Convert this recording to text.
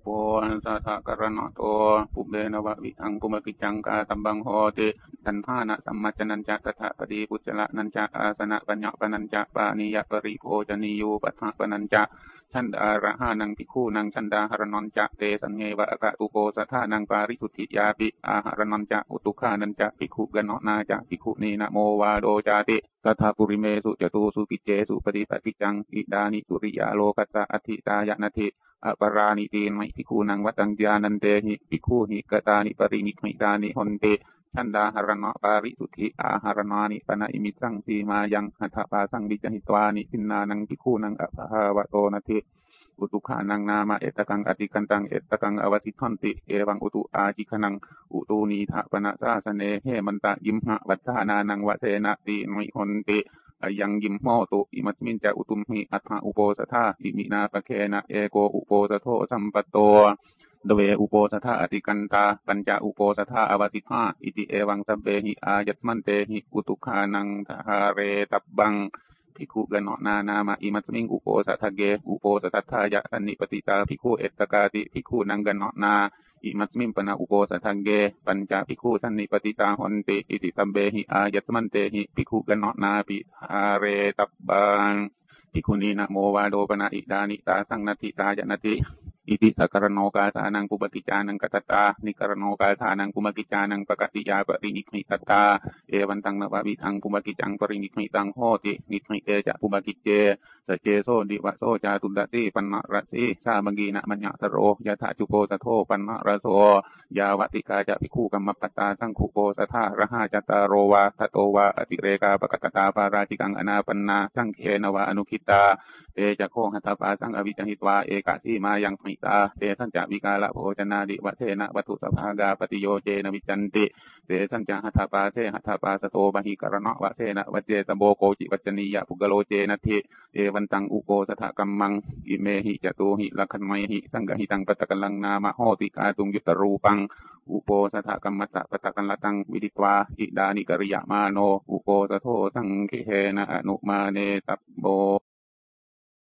โพสัทธกรณโตปุเบนวะวิทังปุมกิจังกาตัมบังโหติตันทานะสัมมัจนันจะตถาปดีปุจละนันจะอาสนะปัญญาปนันจะปานิยปริโภจนิยูปัฏฐปนันจะชันดาระหานังพิคู่นังชันดาหรนนจะเตสังเงวะกะตุโกสัทธานังปาริสุทธิยาปิอาหรนนจะอุตุขานันจะพิคุกนนาจะพิคุนีนะโมวาโดจาติกัทาปุริเมสุจตูสุกิเจสุปฏิปติจังอิดานิสุริยาโลกัสสะอธิตายนาทิ อปรานิตีนไมพิคูนังวัตังญานันเตหิพิคูหิกตานิปรินิมิตานิหนเตชันดาหารณะปาริสุทธิอาหารนานิปนะอิมิสังสีมายังหัตถปาสังบิจหิตวานิพินนานังพิคูนังอภาวะโตนาทิอุตุขานังนามาเอตกังอติกันตังเอตกังอวสิทันติเอวังอุตุอาจิขนังอุตูนีทะปนะซาสเนเฮมันตะยิมหะวัฏานานังวะเสนะติมิหนติ อยังยิมโมตุอิมัตมินจะอุตุมหิอัฏฐอุโปสถาอิมินาปะเคนะเอโกอุโปสโทสัมปโตดเวอุโปสถาอติกันตาปัญจอุโปสถาอวสิทาอิติเอวังสัเบหิอายัตมันเตหิอุตุขานังทหาเรตับบังภิกขุกันนานามาอิมัสมิงอุโปสัทเกอุโปสัทธายะสันนิปติตาภิกขุเอตกาติภิกขุนังกันนนา อิมัสมิงปนาอุโปสัทเก ปัญจภิกขุสันนิปติตาหนติอิติสัมเบหิอายัตมันเตหิภิกขุกันเนานาปิหาเรตับบังภิกขุนีนะโมวาโดปนาอิดานิตาสังนาทิตายนติอิติสักรโนกาสานังปุปกิจานังกัตตา นิกรโนกาสานังปุปกิจานังปกติยาปรินิมิตตา เอวันตังนวะวิทังปุปกิจังปรินิมิตังโหตินิมิเตจะปุปกิเจ สเจโซดิวะโซจาตุดติปันนรสีชาบังกีนะมัญญะตโรยะถาจุโกสะโทปันนรโสยาวติกาจะพิคู่กรรมปตาสังคุโปสทาระหาจตารโรวาทโตวาอติเรกาปกตตาปาราจิกังอนาปันนาสังเคนวะอนุคิตาเตจะโคหัตปาสังอวิจหิตวาเอกาสีมายังมิตาเตสัญจวิกาละโภชนาดิวัเทนะวัตุสภากาปฏิโยเจนวิจันติ เตสัญจหัตปาเทหัตปาสโตบาหิกรณะวะเทนะวัจเจตโบโกจิวัจนียะปุกโลเจนะเทเอวันตังอุโกสถกัมมังอิเมหิจตุหิลักขณไมหิสังกหิตังปตะกัลังนามะโหติกาตุงยุตรูปังอุโปสถกัมมัตตะปตะกันละตังวิดิวาอิดานิกริยามาโน อุโปสโทสังคิเฮนะอนุมาเนตับโบ